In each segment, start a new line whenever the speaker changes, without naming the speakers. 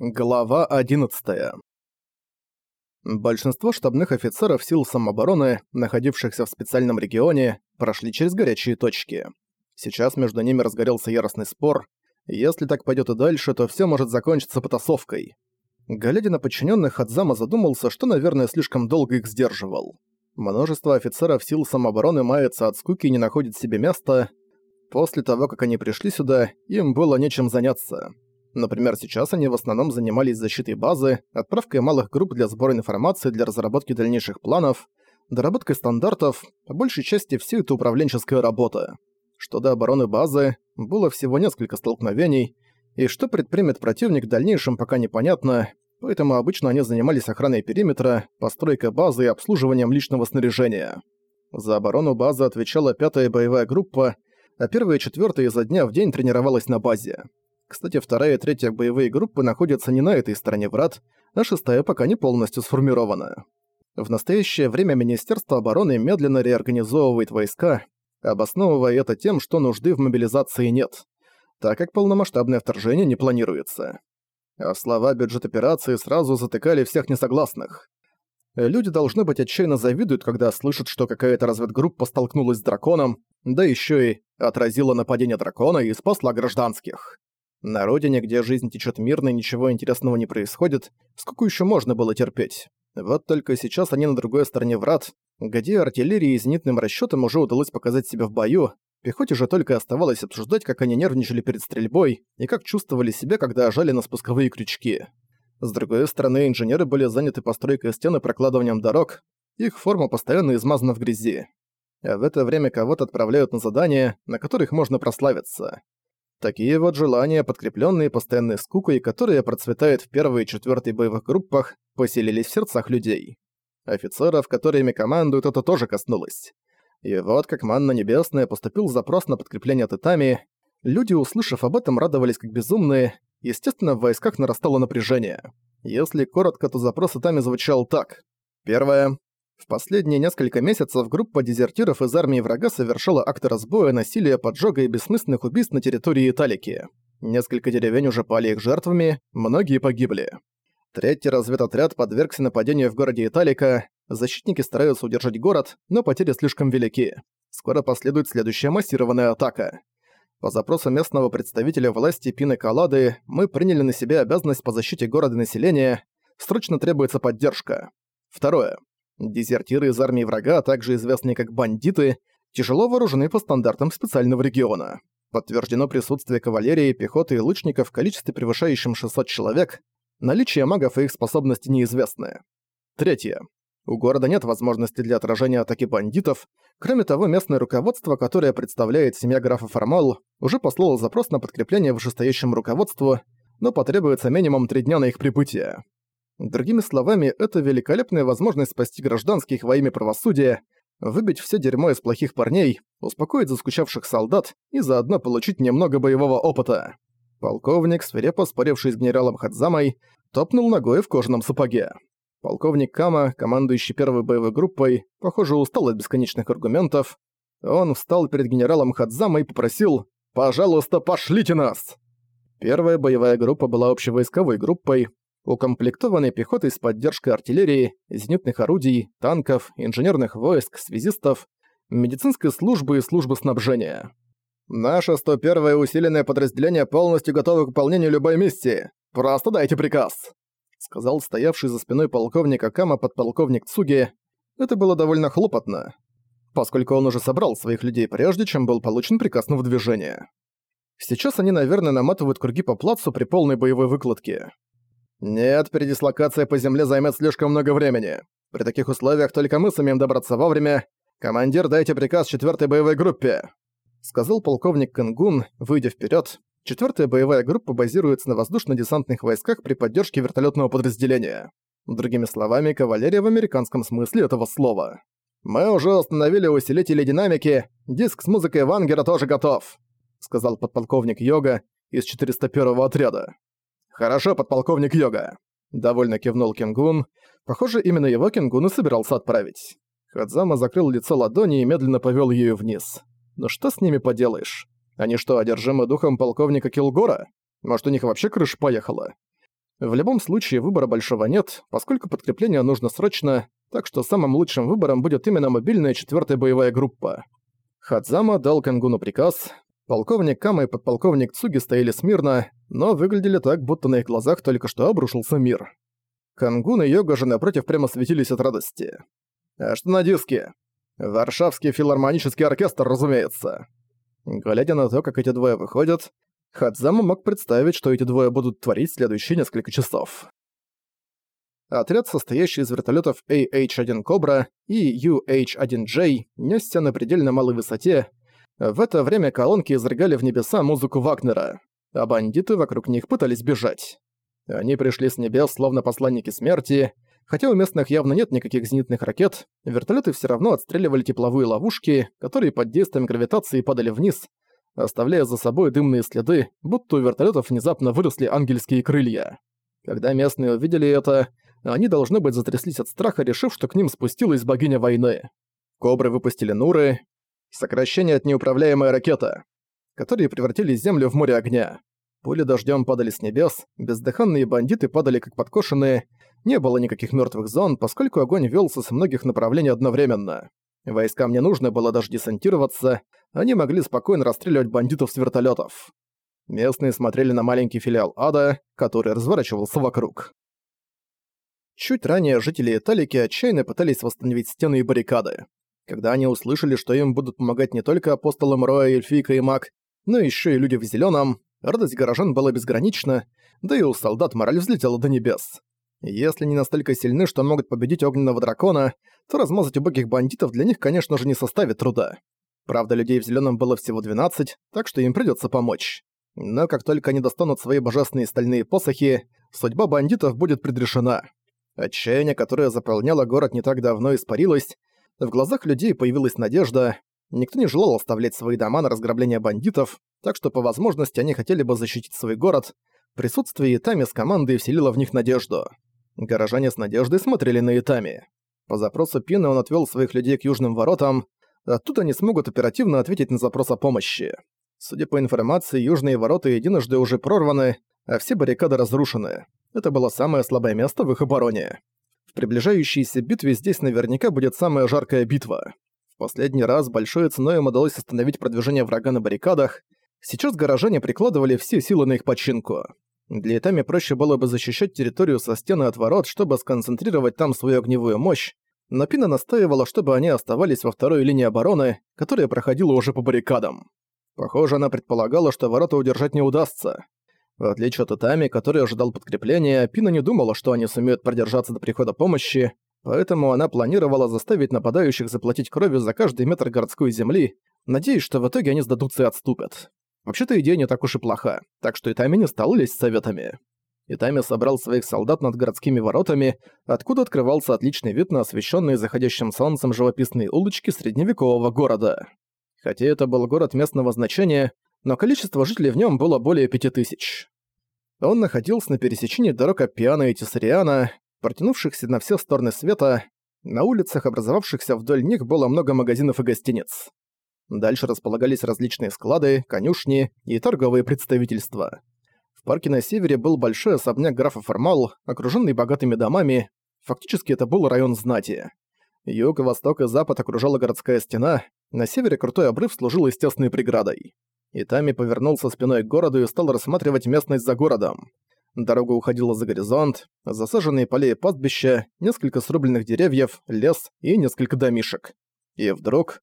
Глава 11. Большинство штабных офицеров сил самообороны, находившихся в специальном регионе, прошли через горячие точки. Сейчас между ними разгорелся яростный спор. Если так пойдет и дальше, то все может закончиться потасовкой. Глядя на подчиненных, Хадзама задумался, что, наверное, слишком долго их сдерживал. Множество офицеров сил самообороны мается от скуки и не находит себе места. После того, как они пришли сюда, им было нечем заняться. Например, сейчас они в основном занимались защитой базы, отправкой малых групп для сбора информации для разработки дальнейших планов, доработкой стандартов, по большей части все это управленческая работа. Что до обороны базы, было всего несколько столкновений, и что предпримет противник в дальнейшем пока непонятно, поэтому обычно они занимались охраной периметра, постройкой базы и обслуживанием личного снаряжения. За оборону базы отвечала пятая боевая группа, а первая и четвертая изо дня в день тренировалась на базе. Кстати, вторая и третья боевые группы находятся не на этой стороне врат, а шестая пока не полностью сформирована. В настоящее время Министерство обороны медленно реорганизовывает войска, обосновывая это тем, что нужды в мобилизации нет, так как полномасштабное вторжение не планируется. А слова бюджет операции сразу затыкали всех несогласных. Люди, должны быть, отчаянно завидуют, когда слышат, что какая-то разведгруппа столкнулась с драконом, да еще и отразила нападение дракона и спасла гражданских. На родине, где жизнь течет мирно и ничего интересного не происходит, сколько еще можно было терпеть? Вот только сейчас они на другой стороне врат, где артиллерии и зенитным расчетам уже удалось показать себя в бою, пехоте же только оставалось обсуждать, как они нервничали перед стрельбой и как чувствовали себя, когда ожали на спусковые крючки. С другой стороны, инженеры были заняты постройкой стен и прокладыванием дорог, их форма постоянно измазана в грязи. А в это время кого-то отправляют на задания, на которых можно прославиться. Такие вот желания, подкрепленные постоянной скукой, которая процветает в первой и четвертой боевых группах, поселились в сердцах людей. Офицеров, которыми командуют, это тоже коснулось. И вот как манна небесная поступил запрос на подкрепление Титами, люди, услышав об этом, радовались как безумные, естественно, в войсках нарастало напряжение. Если коротко, то запрос Титами звучал так. Первое. В последние несколько месяцев группа дезертиров из армии врага совершала акты разбоя, насилия, поджога и бессмысленных убийств на территории Италики. Несколько деревень уже пали их жертвами, многие погибли. Третий разведотряд подвергся нападению в городе Италика. Защитники стараются удержать город, но потери слишком велики. Скоро последует следующая массированная атака. По запросу местного представителя власти Пины Калады мы приняли на себя обязанность по защите города и населения. Срочно требуется поддержка. Второе. Дезертиры из армии врага, также известные как бандиты, тяжело вооружены по стандартам специального региона. Подтверждено присутствие кавалерии, пехоты и лучников в количестве превышающем 600 человек. Наличие магов и их способности неизвестны. Третье. У города нет возможности для отражения атаки бандитов. Кроме того, местное руководство, которое представляет семья графа Формал, уже послало запрос на подкрепление вышестоящему руководству, но потребуется минимум три дня на их прибытие. Другими словами, это великолепная возможность спасти гражданских во имя правосудия, выбить все дерьмо из плохих парней, успокоить заскучавших солдат и заодно получить немного боевого опыта. Полковник, свирепо споривший с генералом Хадзамой, топнул ногой в кожаном сапоге. Полковник Кама, командующий первой боевой группой, похоже, устал от бесконечных аргументов. Он встал перед генералом Хадзамой и попросил «Пожалуйста, пошлите нас!» Первая боевая группа была общевойсковой группой, укомплектованный пехотой с поддержкой артиллерии, зенитных орудий, танков, инженерных войск, связистов, медицинской службы и службы снабжения. «Наше 101-е усиленное подразделение полностью готово к выполнению любой миссии. Просто дайте приказ», — сказал стоявший за спиной полковника Кама подполковник Цуги. Это было довольно хлопотно, поскольку он уже собрал своих людей прежде, чем был получен приказ на выдвижение. Сейчас они, наверное, наматывают круги по плацу при полной боевой выкладке. «Нет, передислокация по земле займет слишком много времени. При таких условиях только мы сумеем добраться вовремя. Командир, дайте приказ четвертой боевой группе», — сказал полковник Кангун, выйдя вперед. Четвертая боевая группа базируется на воздушно-десантных войсках при поддержке вертолетного подразделения. Другими словами, кавалерия в американском смысле этого слова. «Мы уже установили усилители динамики, диск с музыкой Вангера тоже готов», — сказал подполковник Йога из 401-го отряда. «Хорошо, подполковник Йога», — довольно кивнул Кенгун. Похоже, именно его Кенгун и собирался отправить. Хадзама закрыл лицо ладони и медленно повел ею вниз. «Ну что с ними поделаешь? Они что, одержимы духом полковника Килгора? Может, у них вообще крыша поехала?» В любом случае выбора большого нет, поскольку подкрепление нужно срочно, так что самым лучшим выбором будет именно мобильная четвертая боевая группа. Хадзама дал Кангуну приказ. Полковник Кама и подполковник Цуги стояли смирно, но выглядели так, будто на их глазах только что обрушился мир. Кангун и Йога же напротив прямо светились от радости. «А что на диске?» «Варшавский филармонический оркестр, разумеется». Глядя на то, как эти двое выходят, Хадзама мог представить, что эти двое будут творить следующие несколько часов. Отряд, состоящий из вертолетов AH-1 Cobra и UH-1J, несся на предельно малой высоте. В это время колонки изрыгали в небеса музыку Вагнера, а бандиты вокруг них пытались бежать. Они пришли с небес, словно посланники смерти. Хотя у местных явно нет никаких зенитных ракет, вертолеты все равно отстреливали тепловые ловушки, которые под действием гравитации падали вниз, оставляя за собой дымные следы, будто у вертолетов внезапно выросли ангельские крылья. Когда местные увидели это, они, должны быть, затряслись от страха, решив, что к ним спустилась богиня войны. Кобры выпустили Нуры, сокращение от неуправляемая ракета, которые превратили Землю в море огня. Пули дождем падали с небес, бездыханные бандиты падали как подкошенные, не было никаких мертвых зон, поскольку огонь велся с многих направлений одновременно. Войскам не нужно было даже десантироваться, они могли спокойно расстреливать бандитов с вертолетов. Местные смотрели на маленький филиал ада, который разворачивался вокруг. Чуть ранее жители Италики отчаянно пытались восстановить стены и баррикады. Когда они услышали, что им будут помогать не только апостолы Мроя, Эльфийка и Маг, но еще и люди в зеленом, радость горожан была безгранична, да и у солдат мораль взлетела до небес. Если они настолько сильны, что могут победить огненного дракона, то размазать убогих бандитов для них, конечно же, не составит труда. Правда, людей в зеленом было всего 12, так что им придется помочь. Но как только они достанут свои божественные стальные посохи, судьба бандитов будет предрешена. Отчаяние, которое заполняло город не так давно, испарилось. В глазах людей появилась надежда. Никто не желал оставлять свои дома на разграбление бандитов, так что по возможности они хотели бы защитить свой город. Присутствие Итами с командой вселило в них надежду. Горожане с надеждой смотрели на Итами. По запросу Пины он отвел своих людей к южным воротам, оттуда они смогут оперативно ответить на запрос о помощи. Судя по информации, южные ворота единожды уже прорваны, а все баррикады разрушены. Это было самое слабое место в их обороне. В приближающейся битве здесь наверняка будет самая жаркая битва. В последний раз большой ценой им удалось остановить продвижение врага на баррикадах. Сейчас горожане прикладывали все силы на их починку. Для Итами проще было бы защищать территорию со стены от ворот, чтобы сконцентрировать там свою огневую мощь, но Пина настаивала, чтобы они оставались во второй линии обороны, которая проходила уже по баррикадам. Похоже, она предполагала, что ворота удержать не удастся. В отличие от Итами, который ожидал подкрепления, Пина не думала, что они сумеют продержаться до прихода помощи, поэтому она планировала заставить нападающих заплатить кровью за каждый метр городской земли, надеясь, что в итоге они сдадутся и отступят. Вообще-то идея не так уж и плоха, так что Итами не стал лезть советами. Итами собрал своих солдат над городскими воротами, откуда открывался отличный вид на освещенные заходящим солнцем живописные улочки средневекового города. Хотя это был город местного значения, но количество жителей в нем было более пяти тысяч. Он находился на пересечении дорог Апиана и Тесариана, протянувшихся на все стороны света, на улицах, образовавшихся вдоль них, было много магазинов и гостиниц. Дальше располагались различные склады, конюшни и торговые представительства. В парке на севере был большой особняк графа Формал, окруженный богатыми домами. Фактически это был район знати. Юг, восток и запад окружала городская стена, на севере крутой обрыв служил естественной преградой. Итами повернулся спиной к городу и стал рассматривать местность за городом. Дорога уходила за горизонт, засаженные поля и пастбища, несколько срубленных деревьев, лес и несколько домишек. И вдруг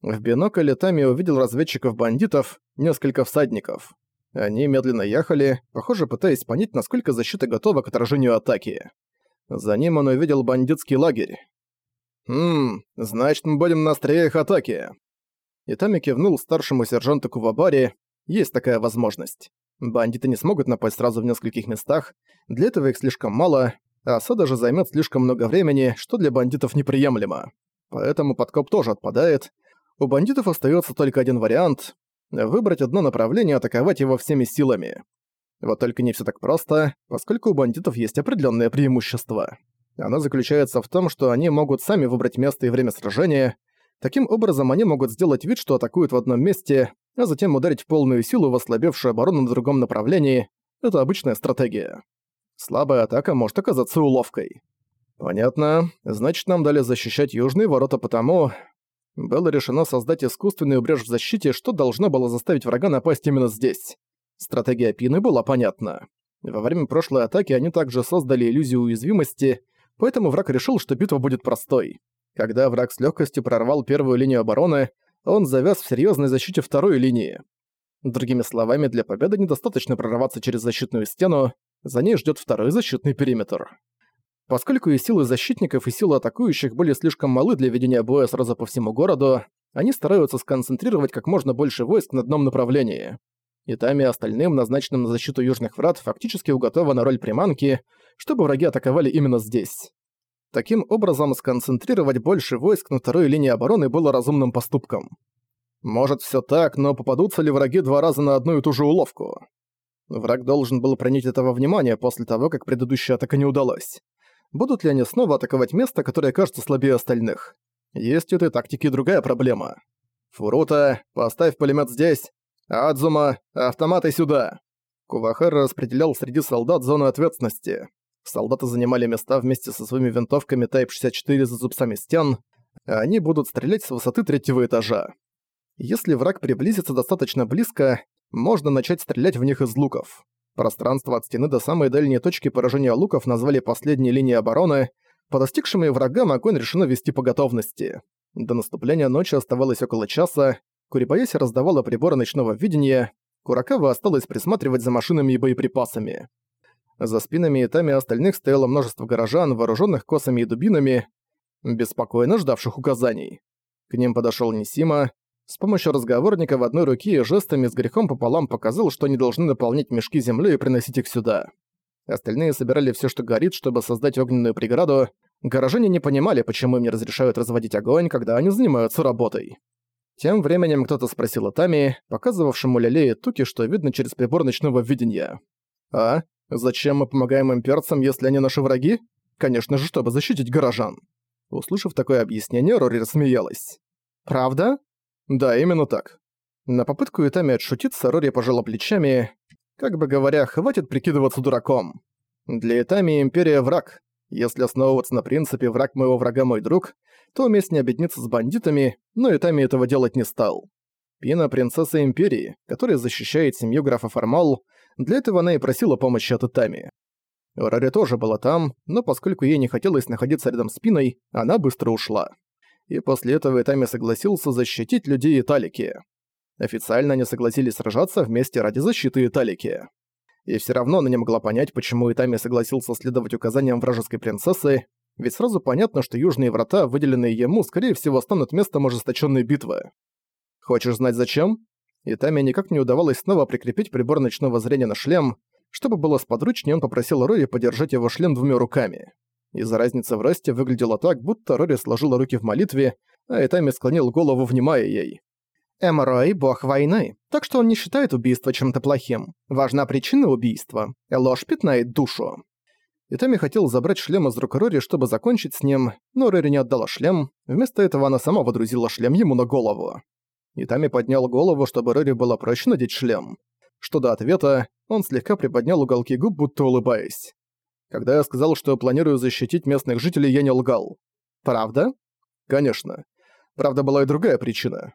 в бинокль Тами увидел разведчиков-бандитов, несколько всадников. Они медленно ехали, похоже, пытаясь понять, насколько защита готова к отражению атаки. За ним он увидел бандитский лагерь. «Хм, значит, мы будем на острие атаки». Итами кивнул старшему сержанту Кувабари. Есть такая возможность. Бандиты не смогут напасть сразу в нескольких местах, для этого их слишком мало, а осада же займет слишком много времени, что для бандитов неприемлемо. Поэтому подкоп тоже отпадает, у бандитов остается только один вариант — выбрать одно направление и атаковать его всеми силами. Вот только не все так просто, поскольку у бандитов есть определенное преимущество. Оно заключается в том, что они могут сами выбрать место и время сражения. Таким образом, они могут сделать вид, что атакуют в одном месте, а затем ударить в полную силу в ослабевшую оборону на другом направлении. Это обычная стратегия. Слабая атака может оказаться уловкой. Понятно. Значит, нам дали защищать южные ворота потому... Было решено создать искусственную брешь в защите, что должно было заставить врага напасть именно здесь. Стратегия Пины была понятна. Во время прошлой атаки они также создали иллюзию уязвимости, поэтому враг решил, что битва будет простой. Когда враг с легкостью прорвал первую линию обороны, он завяз в серьезной защите второй линии. Другими словами, для победы недостаточно прорваться через защитную стену, за ней ждет второй защитный периметр. Поскольку и силы защитников, и силы атакующих были слишком малы для ведения боя сразу по всему городу, они стараются сконцентрировать как можно больше войск на одном направлении. И там и остальным, назначенным на защиту южных врат, фактически уготована роль приманки, чтобы враги атаковали именно здесь. Таким образом, сконцентрировать больше войск на второй линии обороны было разумным поступком. Может, все так, но попадутся ли враги два раза на одну и ту же уловку? Враг должен был принять этого внимание после того, как предыдущая атака не удалась будут ли они снова атаковать место, которое кажется слабее остальных. Есть у этой тактики другая проблема. Фурута, поставь пулемет здесь. Адзума, автоматы сюда. Кувахара распределял среди солдат зону ответственности. Солдаты занимали места вместе со своими винтовками Type-64 за зубцами стен, а они будут стрелять с высоты третьего этажа. Если враг приблизится достаточно близко, можно начать стрелять в них из луков. Пространство от стены до самой дальней точки поражения луков назвали последней линией обороны. По достигшим врагам огонь решено вести по готовности. До наступления ночи оставалось около часа. Курибаяси раздавала приборы ночного видения. Куракава осталось присматривать за машинами и боеприпасами. За спинами и тами остальных стояло множество горожан, вооруженных косами и дубинами, беспокойно ждавших указаний. К ним подошел Нисима, с помощью разговорника в одной руке и жестами с грехом пополам показал, что они должны наполнять мешки землей и приносить их сюда. Остальные собирали все, что горит, чтобы создать огненную преграду. Горожане не понимали, почему им не разрешают разводить огонь, когда они занимаются работой. Тем временем кто-то спросил Тами, показывавшему Ляле и Туки, что видно через прибор ночного видения. «А? Зачем мы помогаем имперцам, если они наши враги? Конечно же, чтобы защитить горожан». Услышав такое объяснение, Рори рассмеялась. «Правда? Да, именно так. На попытку Итами отшутиться Рори пожала плечами, как бы говоря, хватит прикидываться дураком. Для Итами Империя враг. Если основываться на принципе «враг моего врага мой друг», то уместь не объединиться с бандитами, но Итами этого делать не стал. Пина – принцесса Империи, которая защищает семью графа Формал, для этого она и просила помощи от Итами. Рори тоже была там, но поскольку ей не хотелось находиться рядом с Пиной, она быстро ушла и после этого Итами согласился защитить людей Италики. Официально они согласились сражаться вместе ради защиты Италики. И все равно она не могла понять, почему Итами согласился следовать указаниям вражеской принцессы, ведь сразу понятно, что южные врата, выделенные ему, скорее всего, станут местом ожесточенной битвы. Хочешь знать зачем? Итами никак не удавалось снова прикрепить прибор ночного зрения на шлем. Чтобы было сподручнее, он попросил Рори подержать его шлем двумя руками. Из-за разницы в росте выглядело так, будто Рори сложила руки в молитве, а Этами склонил голову, внимая ей. Эморой — бог войны, так что он не считает убийство чем-то плохим. Важна причина убийства. Ложь пятнает душу. Итами хотел забрать шлем из рук Рори, чтобы закончить с ним, но Рори не отдала шлем, вместо этого она сама водрузила шлем ему на голову. Итами поднял голову, чтобы Рори было проще надеть шлем. Что до ответа, он слегка приподнял уголки губ, будто улыбаясь. Когда я сказал, что планирую защитить местных жителей, я не лгал. Правда? Конечно. Правда, была и другая причина.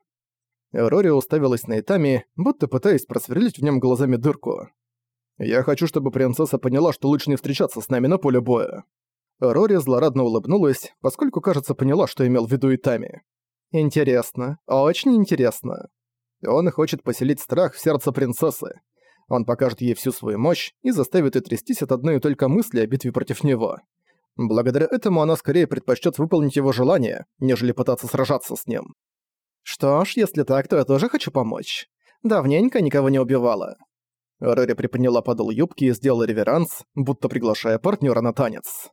Рори уставилась на Итами, будто пытаясь просверлить в нем глазами дырку. «Я хочу, чтобы принцесса поняла, что лучше не встречаться с нами на поле боя». Рори злорадно улыбнулась, поскольку, кажется, поняла, что имел в виду Итами. «Интересно, очень интересно. Он хочет поселить страх в сердце принцессы. Он покажет ей всю свою мощь и заставит ее трястись от одной только мысли о битве против него. Благодаря этому она скорее предпочтет выполнить его желание, нежели пытаться сражаться с ним. Что ж, если так, то я тоже хочу помочь. Давненько никого не убивала. Рори приподняла подол юбки и сделала реверанс, будто приглашая партнера на танец.